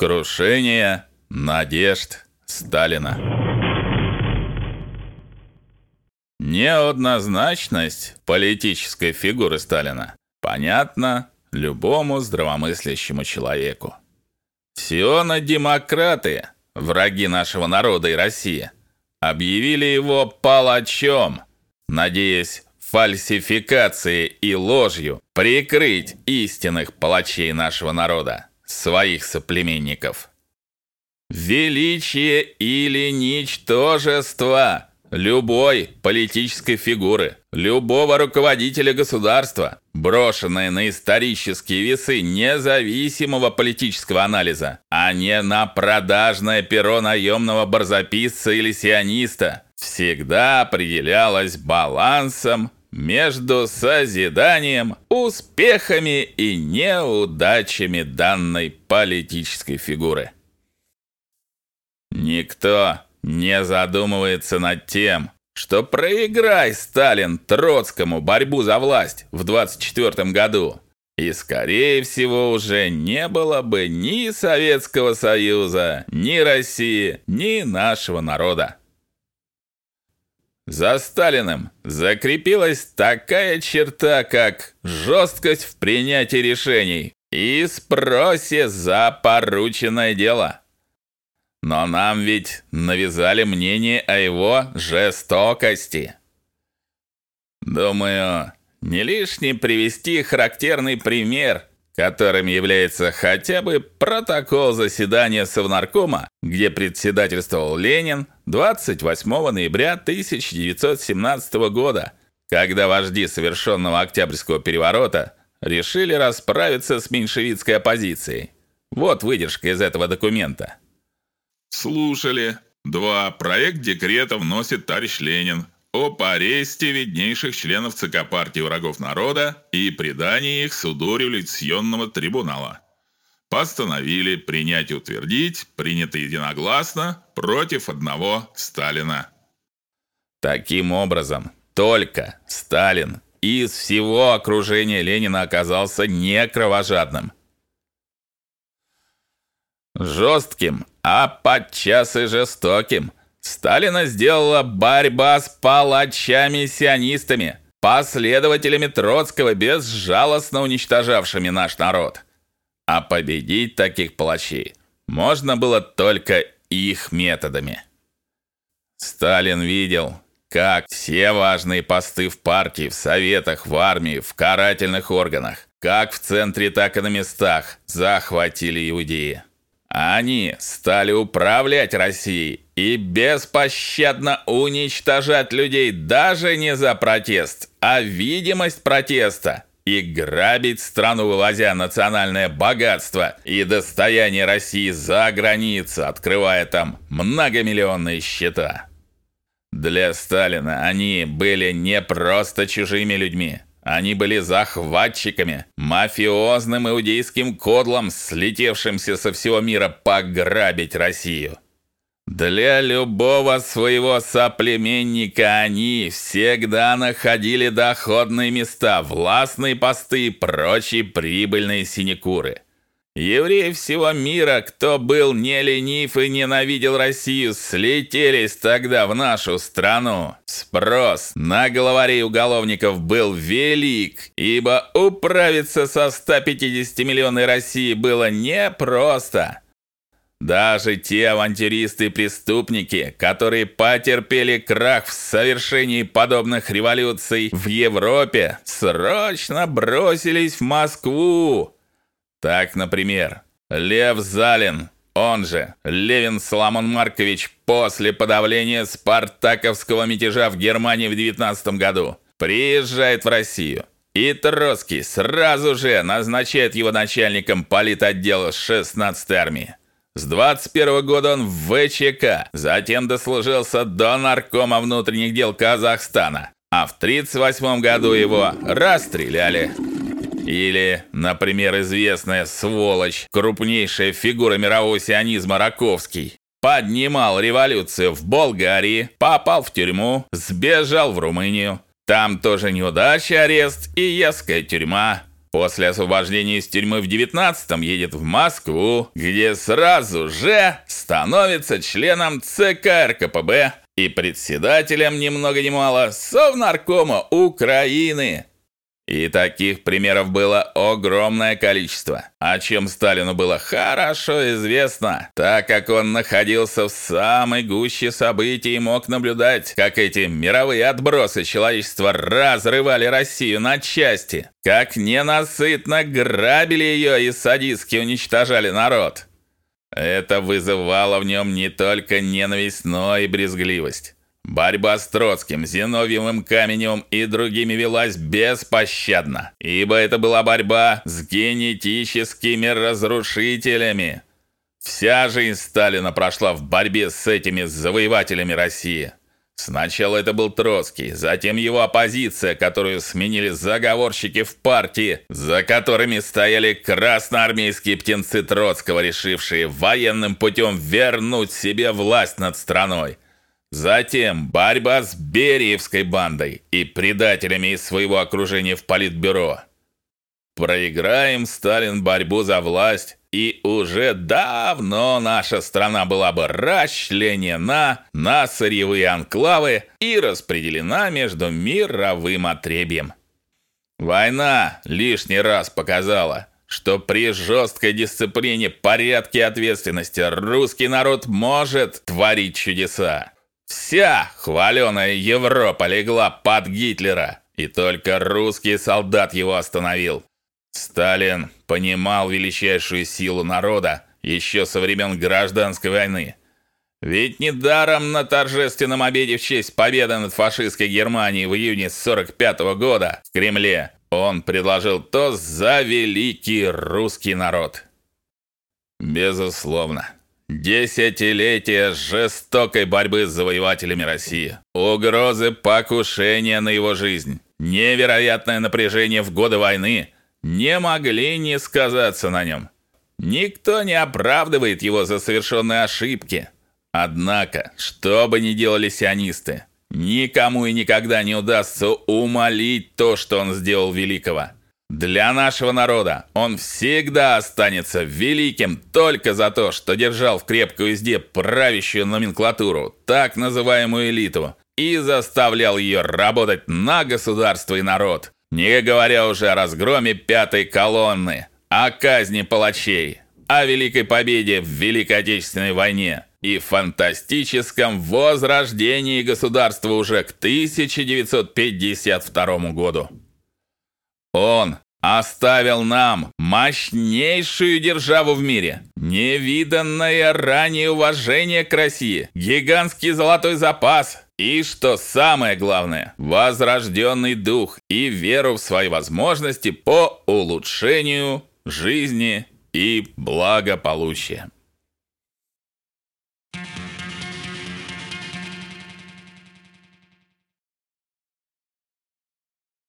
Крушение надежд Сталина. Неоднозначность политической фигуры Сталина понятна любому здравомыслящему человеку. Сионо-демократы, враги нашего народа и России, объявили его палачом, надеясь фальсификацией и ложью прикрыть истинных палачей нашего народа, своих соплеменников. Величие или ничтожество любой политической фигуры, любого руководителя государства, брошенное на исторические весы независимого политического анализа, а не на продажное перо наемного барзаписца или сиониста, всегда определялось балансом между созиданием, успехами и неудачами данной политической фигуры. Никто не задумывается над тем, что проиграй Сталин Троцкому борьбу за власть в 24 году, и скорее всего уже не было бы ни Советского Союза, ни России, ни нашего народа. За Сталиным закрепилась такая черта, как жесткость в принятии решений и спросе за порученное дело. Но нам ведь навязали мнение о его жестокости. Думаю, не лишне привести характерный пример, которым является хотя бы протокол заседания Совнаркома, где председательствовал Ленин 28 ноября 1917 года, когда вожди совершенного Октябрьского переворота решили расправиться с меньшевистской оппозицией. Вот выдержка из этого документа. Слушали. Два. Проект декрета вносит товарищ Ленин об аресте виднейших членов ЦК партии врагов народа и предании их суду революционного трибунала. Постановили принять и утвердить, принято единогласно, против одного Сталина. Таким образом, только Сталин из всего окружения Ленина оказался не кровожадным. Жестким а подчас и жестоким. Сталина сделала борьба с палачами-сионистами, последователями Троцкого, безжалостно уничтожавшими наш народ. А победить таких палачей можно было только их методами. Сталин видел, как все важные посты в партии, в советах, в армии, в карательных органах, как в центре, так и на местах захватили иудеи. Они стали управлять Россией и беспощадно уничтожать людей даже не за протест, а видимость протеста и грабить страну, вывозя национальное богатство и достояние России за границу, открывая там многомиллионные счета. Для Сталина они были не просто чужими людьми, они были захватчиками, мафиозным иудейским кодлом, слетевшимся со всего мира пограбить Россию. Для любого своего соплеменника они всегда находили доходные места, властные посты и прочие прибыльные синекуры. Евреи всего мира, кто был не ленив и ненавидел Россию, слетелись тогда в нашу страну. Спрос на главарей уголовников был велик, ибо управиться со 150 миллионной России было непросто. Даже те авантюристы и преступники, которые потерпели крах в совершении подобных революций в Европе, срочно бросились в Москву так, например, Лев Залин, он же Левин Соломон Маркович, после подавления спартаковского мятежа в Германии в 19 году, приезжает в Россию. И Троцкий сразу же назначает его начальником политотдела 16-й армии. С 21 года он в ВЧК, затем дослужился до наркома внутренних дел Казахстана, а в 38 году его расстреляли. Или, например, известная сволочь, крупнейшая фигура мирового сионизма Раковский, поднимал революцию в Болгарии, попал в тюрьму, сбежал в Румынию. Там тоже неудача, арест и еская тюрьма. После освобождения из тюрьмы в 19-м едет в Москву, где сразу же становится членом ЦК РКПБ и председателем ни много ни мало Совнаркома Украины. И таких примеров было огромное количество, о чем Сталину было хорошо известно, так как он находился в самой гуще событий и мог наблюдать, как эти мировые отбросы человечества разрывали Россию на части, как ненасытно грабили ее и садистски уничтожали народ. Это вызывало в нем не только ненависть, но и брезгливость. Борьба с Троцким, Зиновьевым, Каменевым и другими велась беспощадно, ибо это была борьба с генетическими разрушителями. Вся жизнь Сталина прошла в борьбе с этими завоевателями России. Сначала это был Троцкий, затем его оппозиция, которую сменили заговорщики в партии, за которыми стояли красноармейские птенцы Троцкого, решившие военным путем вернуть себе власть над страной. Затем борьба с Бериевской бандой и предателями из своего окружения в политбюро. Проиграем Сталин борьбу за власть, и уже давно наша страна была бы расчленена на сырьевые анклавы и распределена между мировым отребьем. Война лишний раз показала, что при жесткой дисциплине, порядке и ответственности русский народ может творить чудеса. Вся хваленая Европа легла под Гитлера, и только русский солдат его остановил. Сталин понимал величайшую силу народа еще со времен гражданской войны. Ведь недаром на торжественном обеде в честь победы над фашистской Германией в июне 45 -го года в Кремле он предложил тост за великий русский народ. Безусловно, Десятилетия жестокой борьбы с завоевателями России, угрозы покушения на его жизнь, невероятное напряжение в годы войны не могли не сказаться на нем. Никто не оправдывает его за совершенные ошибки. Однако, что бы ни делали сионисты, никому и никогда не удастся умолить то, что он сделал великого. Для нашего народа он всегда останется великим только за то, что держал в крепкой узде правящую номенклатуру, так называемую элиту, и заставлял ее работать на государство и народ, не говоря уже о разгроме пятой колонны, о казни палачей, о великой победе в Великой Отечественной войне и фантастическом возрождении государства уже к 1952 году. Он оставил нам мощнейшую державу в мире, невиданное ранее уважение к России, гигантский золотой запас и, что самое главное, возрожденный дух и веру в свои возможности по улучшению жизни и благополучия.